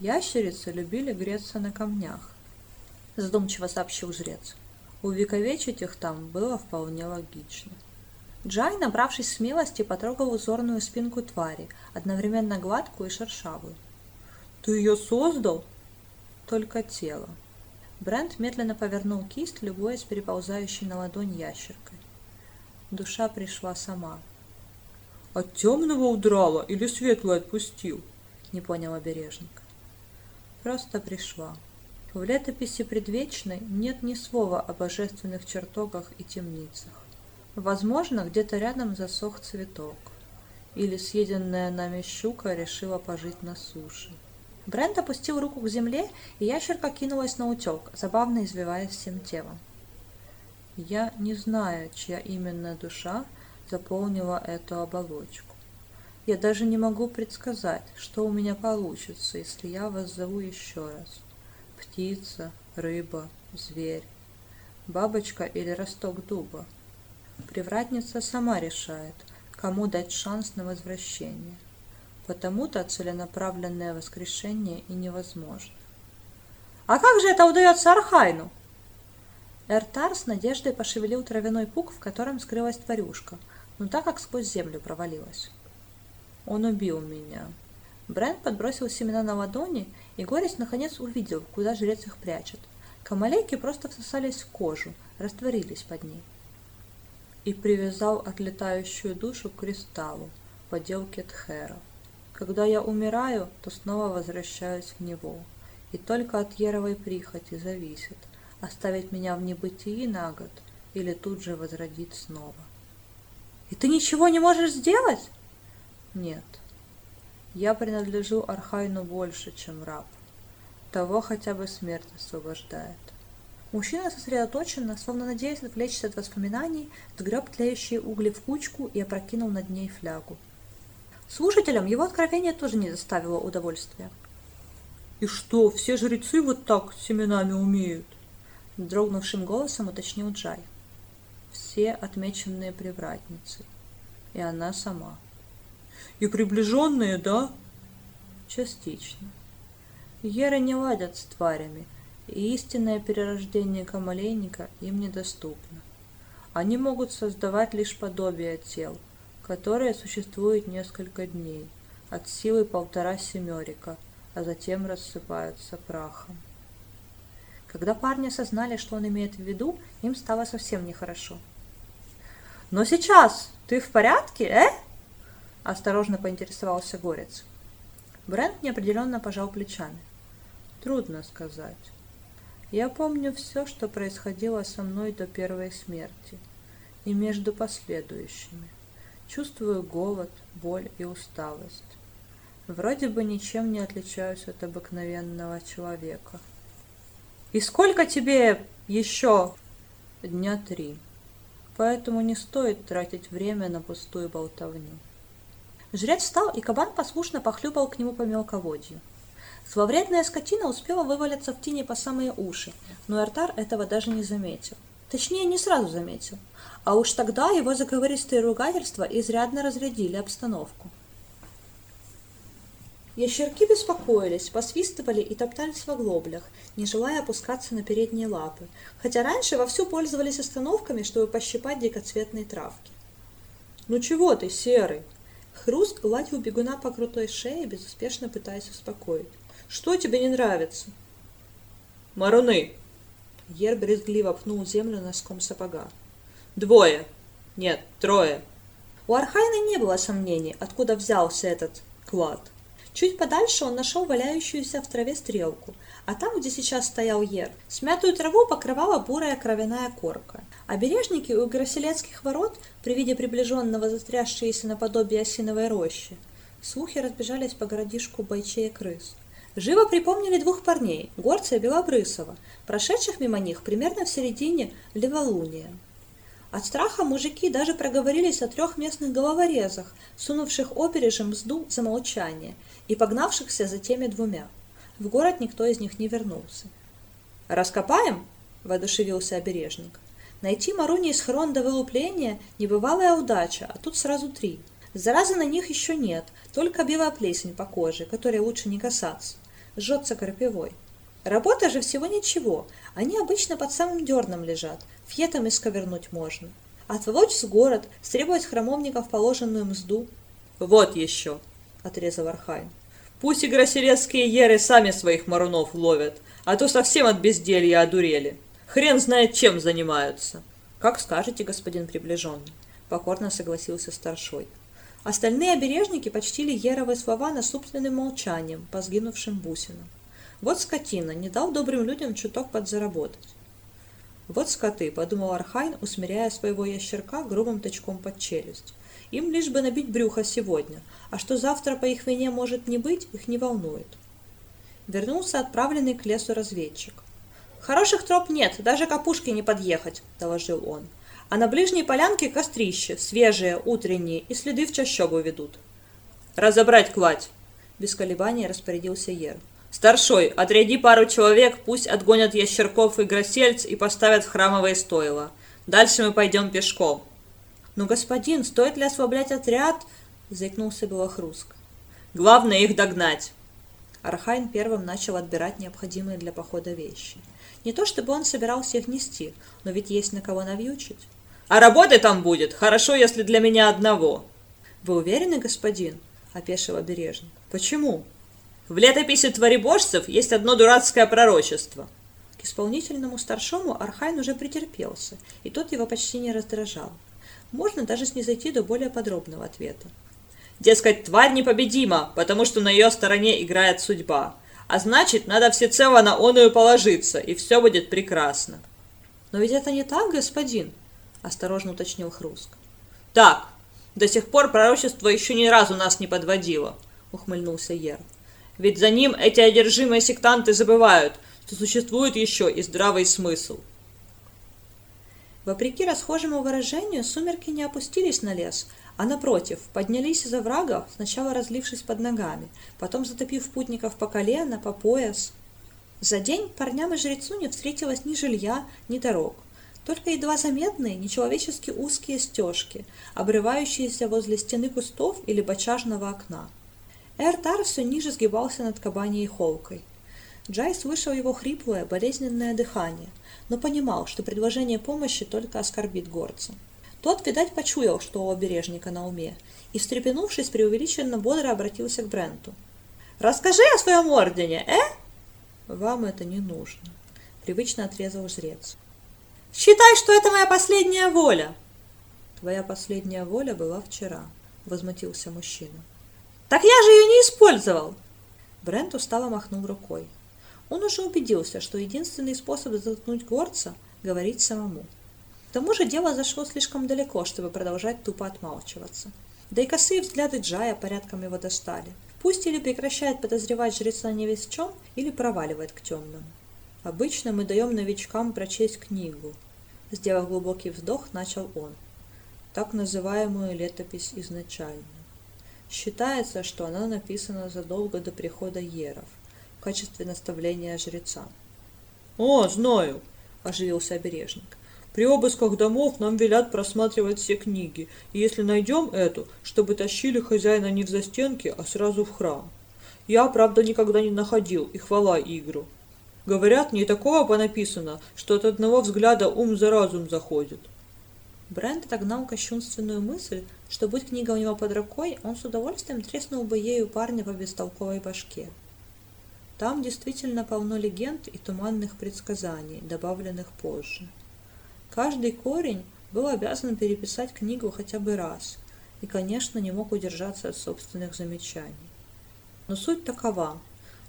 Ящерицы любили греться на камнях, задумчиво сообщил жрец. Увековечить их там было вполне логично. Джай, набравшись смелости, потрогал узорную спинку твари, одновременно гладкую и шершавую. «Ты ее создал?» «Только тело». Брент медленно повернул кисть, любуясь переползающей на ладонь ящеркой. Душа пришла сама. «От темного удрала или светлый отпустил?» — не понял обережник просто пришла. В летописи предвечной нет ни слова о божественных чертогах и темницах. Возможно, где-то рядом засох цветок. Или съеденная нами щука решила пожить на суше. Брент опустил руку к земле, и ящерка кинулась на утек, забавно извиваясь всем телом. Я не знаю, чья именно душа заполнила эту оболочку. Я даже не могу предсказать, что у меня получится, если я вас зову еще раз. Птица, рыба, зверь, бабочка или росток дуба. Привратница сама решает, кому дать шанс на возвращение. Потому-то целенаправленное воскрешение и невозможно. «А как же это удается Архайну?» Эртар с надеждой пошевелил травяной пук, в котором скрылась тварюшка, но так как сквозь землю провалилась. Он убил меня. Брент подбросил семена на ладони, и Горец наконец увидел, куда жрец их прячет. Камалейки просто всосались в кожу, растворились под ней. И привязал отлетающую душу к кристаллу, поделке Тхера. Когда я умираю, то снова возвращаюсь в него. И только от Еровой прихоти зависит, Оставить меня в небытии на год или тут же возродить снова. И ты ничего не можешь сделать? Нет. Я принадлежу Архайну больше, чем раб. Того хотя бы смерть освобождает. Мужчина сосредоточенно, словно надеясь отвлечься от воспоминаний, сгреб тлеющие угли в кучку и опрокинул над ней флягу. Слушателям его откровение тоже не доставило удовольствия. «И что, все жрецы вот так семенами умеют?» Дрогнувшим голосом уточнил Джай. Все отмеченные привратницы. И она сама. «И приближенные, да?» «Частично. Еры не ладят с тварями, и истинное перерождение камалейника им недоступно. Они могут создавать лишь подобие тел, которые существуют несколько дней, от силы полтора семерика, а затем рассыпаются прахом. Когда парни осознали, что он имеет в виду, им стало совсем нехорошо. «Но сейчас ты в порядке, э?» – осторожно поинтересовался Горец. Брент неопределенно пожал плечами. «Трудно сказать. Я помню все, что происходило со мной до первой смерти и между последующими. Чувствую голод, боль и усталость. Вроде бы ничем не отличаюсь от обыкновенного человека. «И сколько тебе еще?» «Дня три. Поэтому не стоит тратить время на пустую болтовню». Жрец встал, и кабан послушно похлюпал к нему по мелководью. Зловредная скотина успела вывалиться в тени по самые уши, но Эртар этого даже не заметил. Точнее, не сразу заметил. А уж тогда его заговористые ругательства изрядно разрядили обстановку. Ящерки беспокоились, посвистывали и топтались в оглоблях, не желая опускаться на передние лапы, хотя раньше вовсю пользовались остановками, чтобы пощипать дикоцветные травки. «Ну чего ты, серый?» Хруст гладил бегуна по крутой шее, безуспешно пытаясь успокоить. Что тебе не нравится? Маруны. Йер брезгливо пнул землю носком сапога. Двое. Нет, трое. У Архайна не было сомнений, откуда взялся этот клад. Чуть подальше он нашел валяющуюся в траве стрелку, а там, где сейчас стоял Ер, смятую траву покрывала бурая кровяная корка. Обережники у Гроселецких ворот, при виде приближенного застрявшиеся наподобие осиновой рощи, слухи разбежались по городишку бойчей крыс. Живо припомнили двух парней, горца и Белобрысова, прошедших мимо них примерно в середине леволуния. От страха мужики даже проговорились о трех местных головорезах, сунувших обережем мзду за молчание и погнавшихся за теми двумя. В город никто из них не вернулся. «Раскопаем?» – воодушевился обережник. Найти Маруни из Хрон до вылупления – небывалая удача, а тут сразу три. Заразы на них еще нет, только белая плесень по коже, которой лучше не касаться жжется крапивой. Работа же всего ничего, они обычно под самым дерном лежат, фьетом исковернуть можно. Отволочь с город, стребовать храмовников положенную мзду. «Вот еще!» — отрезал Архайн. «Пусть и гроссерецкие еры сами своих марунов ловят, а то совсем от безделья одурели. Хрен знает, чем занимаются». «Как скажете, господин приближенный», — покорно согласился старшой. Остальные обережники почтили Еровы слова насупленным молчанием по сгинувшим бусинам. Вот скотина, не дал добрым людям чуток подзаработать. Вот скоты, подумал Архайн, усмиряя своего ящерка грубым тычком под челюсть. Им лишь бы набить брюхо сегодня, а что завтра по их вине может не быть, их не волнует. Вернулся отправленный к лесу разведчик. «Хороших троп нет, даже капушки не подъехать», — доложил он а на ближней полянке кострище, свежие, утренние, и следы в чащобу ведут. «Разобрать кладь!» — без колебаний распорядился Ер. «Старшой, отряди пару человек, пусть отгонят ящерков и гросельц и поставят в храмовые стойла. Дальше мы пойдем пешком». «Ну, господин, стоит ли освободить отряд?» — заикнулся Белохруск. «Главное их догнать!» Архайн первым начал отбирать необходимые для похода вещи. Не то чтобы он собирался их нести, но ведь есть на кого навьючить. «А работы там будет, хорошо, если для меня одного». «Вы уверены, господин?» — опешил обережник. «Почему?» «В летописи творебожцев есть одно дурацкое пророчество». К исполнительному старшому Архайн уже притерпелся, и тот его почти не раздражал. Можно даже снизойти до более подробного ответа. Дескать, тварь непобедима, потому что на ее стороне играет судьба. А значит, надо всецело на оную положиться, и все будет прекрасно. Но ведь это не так, господин, осторожно уточнил Хруск. Так, до сих пор пророчество еще ни разу нас не подводило, ухмыльнулся Ер. Ведь за ним эти одержимые сектанты забывают, что существует еще и здравый смысл. Вопреки расхожему выражению, сумерки не опустились на лес, а напротив, поднялись из оврагов, сначала разлившись под ногами, потом затопив путников по колено, по пояс. За день парням и жрецу не встретилось ни жилья, ни дорог, только едва заметные, нечеловечески узкие стежки, обрывающиеся возле стены кустов или бочажного окна. Эртар все ниже сгибался над кабаньей холкой. Джай слышал его хриплое, болезненное дыхание, но понимал, что предложение помощи только оскорбит горца. Тот, видать, почуял, что у обережника на уме, и, встрепенувшись, преувеличенно бодро обратился к Бренту. «Расскажи о своем ордене, э?» «Вам это не нужно», — привычно отрезал жрец. «Считай, что это моя последняя воля!» «Твоя последняя воля была вчера», — возмутился мужчина. «Так я же ее не использовал!» Брент устало махнул рукой. Он уже убедился, что единственный способ заткнуть горца — говорить самому. К тому же дело зашло слишком далеко, чтобы продолжать тупо отмалчиваться. Да и косые взгляды Джая порядком его достали. Пусть или прекращает подозревать жреца не весь в чем, или проваливает к темному. Обычно мы даем новичкам прочесть книгу. Сделав глубокий вздох, начал он. Так называемую летопись изначально. Считается, что она написана задолго до прихода еров, в качестве наставления жреца. «О, знаю!» – оживился обережник. При обысках домов нам велят просматривать все книги, и если найдем эту, чтобы тащили хозяина не в застенки, а сразу в храм. Я, правда, никогда не находил, и хвала игру. Говорят, не такого понаписано, что от одного взгляда ум за разум заходит. Брент отогнал кощунственную мысль, что будь книга у него под рукой, он с удовольствием треснул бы ею парня по бестолковой башке. Там действительно полно легенд и туманных предсказаний, добавленных позже. Каждый корень был обязан переписать книгу хотя бы раз и, конечно, не мог удержаться от собственных замечаний. Но суть такова.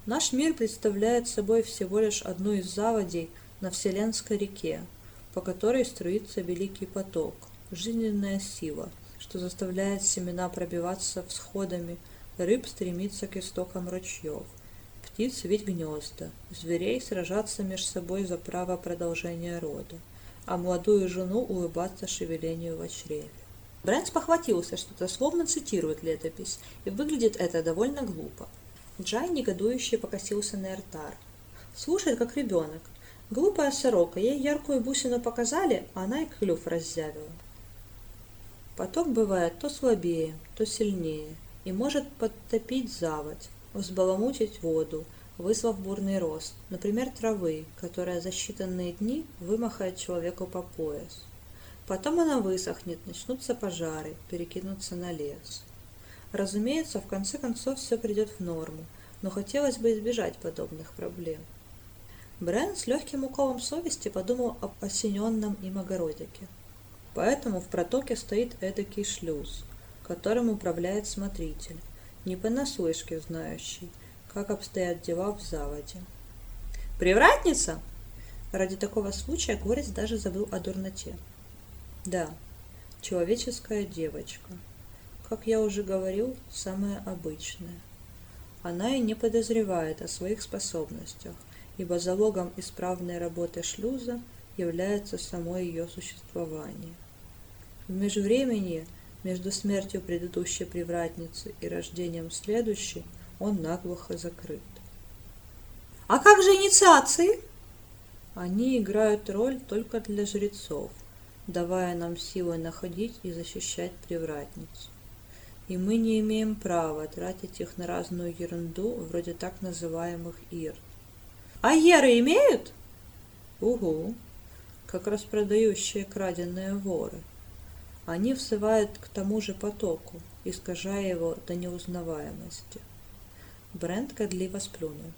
Наш мир представляет собой всего лишь одну из заводей на Вселенской реке, по которой струится великий поток, жизненная сила, что заставляет семена пробиваться всходами, рыб стремиться к истокам ручьев, птиц ведь гнезда, зверей сражаться между собой за право продолжения рода а молодую жену улыбаться шевелению в чреве. Брэнс похватился, что дословно цитирует летопись, и выглядит это довольно глупо. Джай негодующе покосился на Эртар. Слушает, как ребенок. Глупая сорока, ей яркую бусину показали, а она и клюв раззявила. Поток бывает то слабее, то сильнее, и может подтопить заводь, взбаламутить воду, вызвав бурный рост, например, травы, которая за считанные дни вымахает человеку по пояс. Потом она высохнет, начнутся пожары, перекинутся на лес. Разумеется, в конце концов все придет в норму, но хотелось бы избежать подобных проблем. Брэн с легким уколом совести подумал об осененном им огородике. Поэтому в протоке стоит эдакий шлюз, которым управляет смотритель, не понаслышке знающий, как обстоят дела в заводе. «Привратница?» Ради такого случая горец даже забыл о дурноте. Да, человеческая девочка. Как я уже говорил, самая обычная. Она и не подозревает о своих способностях, ибо залогом исправной работы шлюза является само ее существование. В межвремени между смертью предыдущей привратницы и рождением следующей он наглухо закрыт. А как же инициации? Они играют роль только для жрецов, давая нам силы находить и защищать привратниц. И мы не имеем права тратить их на разную ерунду, вроде так называемых ир. А еры имеют? Угу, как распродающие краденые воры. Они взывают к тому же потоку, искажая его до неузнаваемости. Брент годливо сплюнул.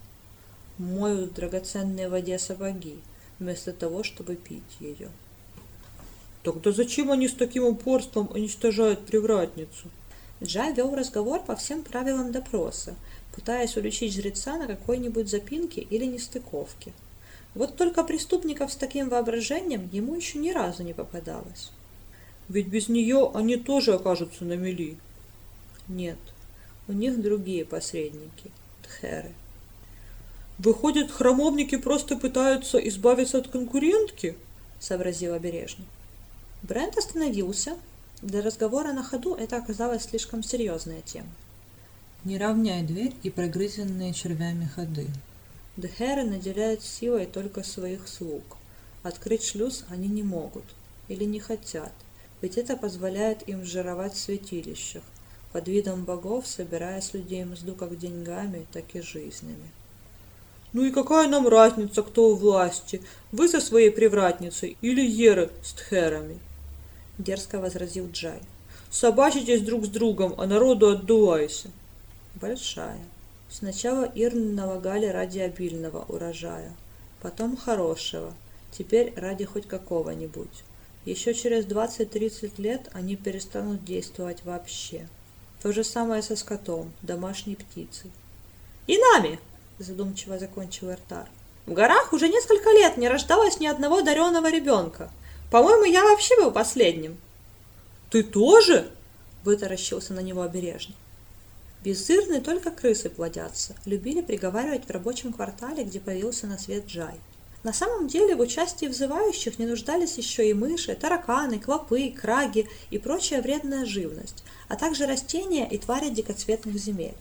Моют в драгоценной воде сапоги, вместо того, чтобы пить ее. Тогда зачем они с таким упорством уничтожают привратницу? Джай вел разговор по всем правилам допроса, пытаясь уличить жреца на какой-нибудь запинке или нестыковке. Вот только преступников с таким воображением ему еще ни разу не попадалось. Ведь без нее они тоже окажутся на мели. Нет, у них другие посредники, тхеры. Выходит, храмовники просто пытаются избавиться от конкурентки? Сообразил обережно. Брент остановился. Для разговора на ходу это оказалась слишком серьезная тема. Не равняй дверь и прогрызенные червями ходы. Дхеры наделяют силой только своих слуг. Открыть шлюз они не могут или не хотят, ведь это позволяет им жировать в святилищах, под видом богов собирая с людей мзду как деньгами, так и жизнями. Ну и какая нам разница, кто у власти, вы со своей привратницей или Еры с тхерами? Дерзко возразил Джай. Собачитесь друг с другом, а народу отдувайся. Большая. Сначала Ирн налагали ради обильного урожая, потом хорошего, теперь ради хоть какого-нибудь. Еще через 20-30 лет они перестанут действовать вообще. То же самое со скотом, домашней птицей. «И нами!» – задумчиво закончил Эртар. «В горах уже несколько лет не рождалось ни одного даренного ребенка. По-моему, я вообще был последним». «Ты тоже?» – вытаращился на него обережно. Беззырные только крысы плодятся, любили приговаривать в рабочем квартале, где появился на свет Джай. На самом деле в участии взывающих не нуждались еще и мыши, тараканы, клопы, краги и прочая вредная живность, а также растения и твари дикоцветных земель.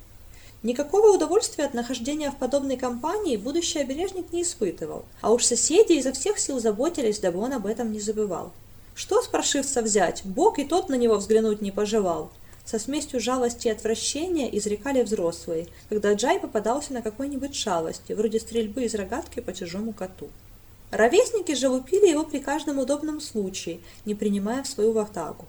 Никакого удовольствия от нахождения в подобной компании будущий обережник не испытывал, а уж соседи изо всех сил заботились, дабы он об этом не забывал. Что с прошивца взять? Бог и тот на него взглянуть не пожелал со смесью жалости и отвращения изрекали взрослые, когда Джай попадался на какой-нибудь шалости, вроде стрельбы из рогатки по чужому коту. Ровесники же лупили его при каждом удобном случае, не принимая в свою вахтагу.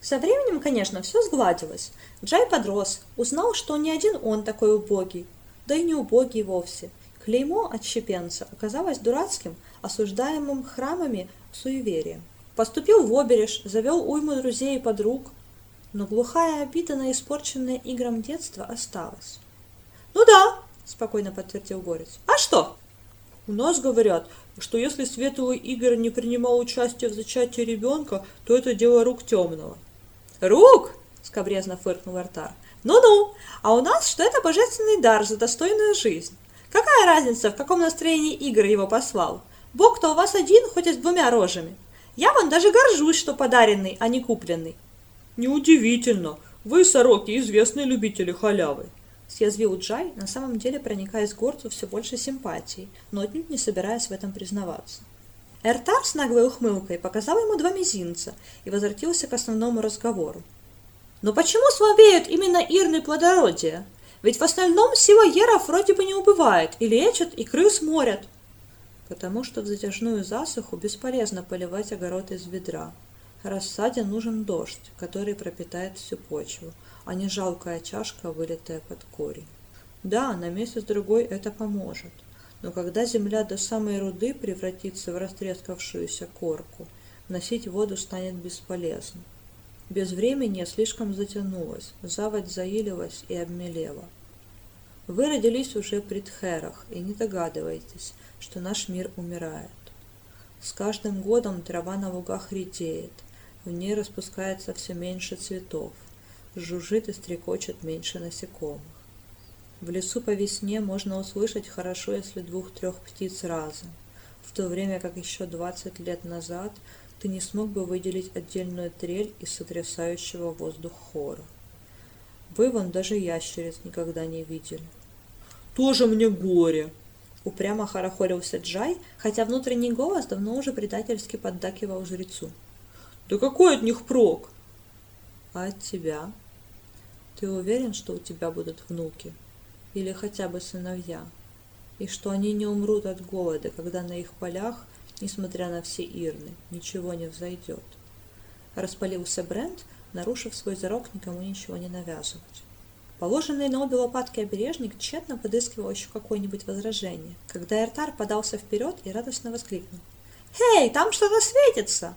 Со временем, конечно, все сгладилось. Джай подрос, узнал, что не один он такой убогий, да и не убогий вовсе. Клеймо отщепенца оказалось дурацким, осуждаемым храмами суеверием. Поступил в обереж, завел уйму друзей и подруг, но глухая обида на испорченное играм детство осталась. «Ну да», — спокойно подтвердил Горец. «А что?» «У нас говорят, что если Светлый Игорь не принимал участие в зачатии ребенка, то это дело рук темного». «Рук?» — скобрезно фыркнул Артар. «Ну-ну, а у нас, что это божественный дар за достойную жизнь. Какая разница, в каком настроении Игорь его послал? Бог-то у вас один, хоть и с двумя рожами. Я вон даже горжусь, что подаренный, а не купленный. Неудивительно. Вы, сороки, известные любители халявы. Съязвил Джай, на самом деле проникаясь горцу все больше симпатии, но отнюдь не собираясь в этом признаваться. Эртар с наглой ухмылкой показал ему два мизинца и возвратился к основному разговору. «Но почему слабеют именно ирны плодородия? Ведь в остальном сила еров вроде бы не убывает, и лечат, и крыс морят». «Потому что в затяжную засуху бесполезно поливать огород из ведра», Рассаде нужен дождь, который пропитает всю почву, а не жалкая чашка, вылитая под корень. Да, на месяц-другой это поможет, но когда земля до самой руды превратится в растрескавшуюся корку, носить воду станет бесполезно. Без времени слишком затянулось, заводь заилилась и обмелела. Вы родились уже при Тхерах и не догадываетесь, что наш мир умирает. С каждым годом трава на лугах редеет – в ней распускается все меньше цветов, жужжит и стрекочет меньше насекомых. В лесу по весне можно услышать хорошо, если двух-трех птиц разом, в то время как еще двадцать лет назад ты не смог бы выделить отдельную трель из сотрясающего воздух хора. Вы вон даже ящериц никогда не видели. Тоже мне горе! Упрямо хорохорился Джай, хотя внутренний голос давно уже предательски поддакивал жрецу. Да какой от них прок? А от тебя? Ты уверен, что у тебя будут внуки? Или хотя бы сыновья? И что они не умрут от голода, когда на их полях, несмотря на все ирны, ничего не взойдет? Распалился Брент, нарушив свой зарок никому ничего не навязывать. Положенный на обе лопатки обережник тщетно подыскивал еще какое-нибудь возражение, когда Эртар подался вперед и радостно воскликнул. «Эй, там что-то светится!»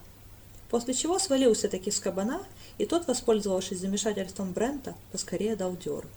После чего свалился таки с кабана, и тот, воспользовавшись замешательством Брента, поскорее дал дёру.